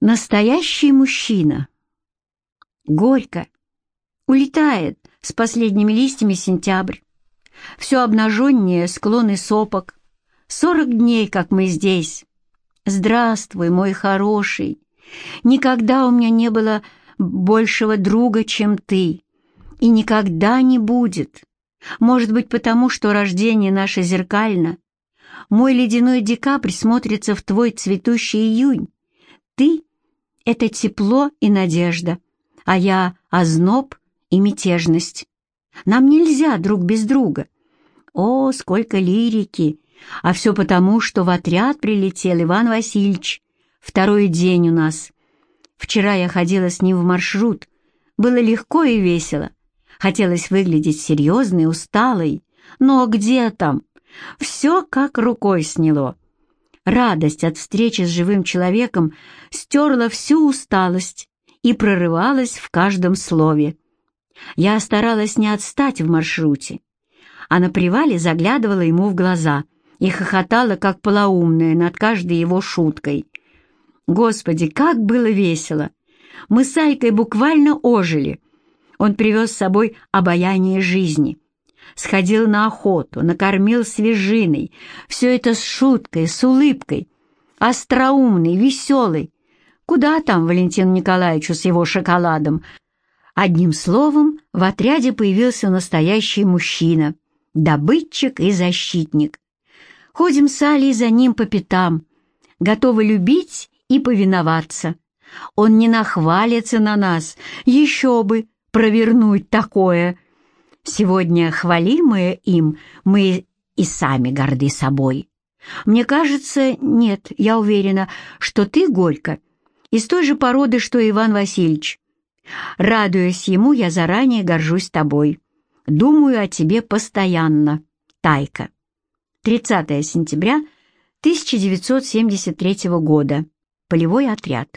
Настоящий мужчина. Горько. Улетает с последними листьями сентябрь. Все обнаженнее склоны сопок. Сорок дней, как мы здесь. Здравствуй, мой хороший. Никогда у меня не было большего друга, чем ты. И никогда не будет. Может быть, потому что рождение наше зеркально. Мой ледяной декабрь смотрится в твой цветущий июнь. Ты это тепло и надежда, а я — озноб и мятежность. Нам нельзя друг без друга. О, сколько лирики! А все потому, что в отряд прилетел Иван Васильевич. Второй день у нас. Вчера я ходила с ним в маршрут. Было легко и весело. Хотелось выглядеть серьезной, усталой. Но где там? Все как рукой сняло. Радость от встречи с живым человеком стерла всю усталость и прорывалась в каждом слове. Я старалась не отстать в маршруте, а на привале заглядывала ему в глаза и хохотала, как полоумная, над каждой его шуткой. Господи, как было весело! Мы с Айкой буквально ожили. Он привез с собой обаяние жизни — сходил на охоту, накормил свежиной. Все это с шуткой, с улыбкой. Остроумный, веселый. Куда там Валентину Николаевичу с его шоколадом? Одним словом, в отряде появился настоящий мужчина, добытчик и защитник. Ходим с Алей за ним по пятам, готовы любить и повиноваться. Он не нахвалится на нас, еще бы, провернуть такое — Сегодня, хвалимые им, мы и сами горды собой. Мне кажется, нет, я уверена, что ты, Горько, из той же породы, что Иван Васильевич. Радуясь ему, я заранее горжусь тобой. Думаю о тебе постоянно. Тайка. 30 сентября 1973 года. Полевой отряд.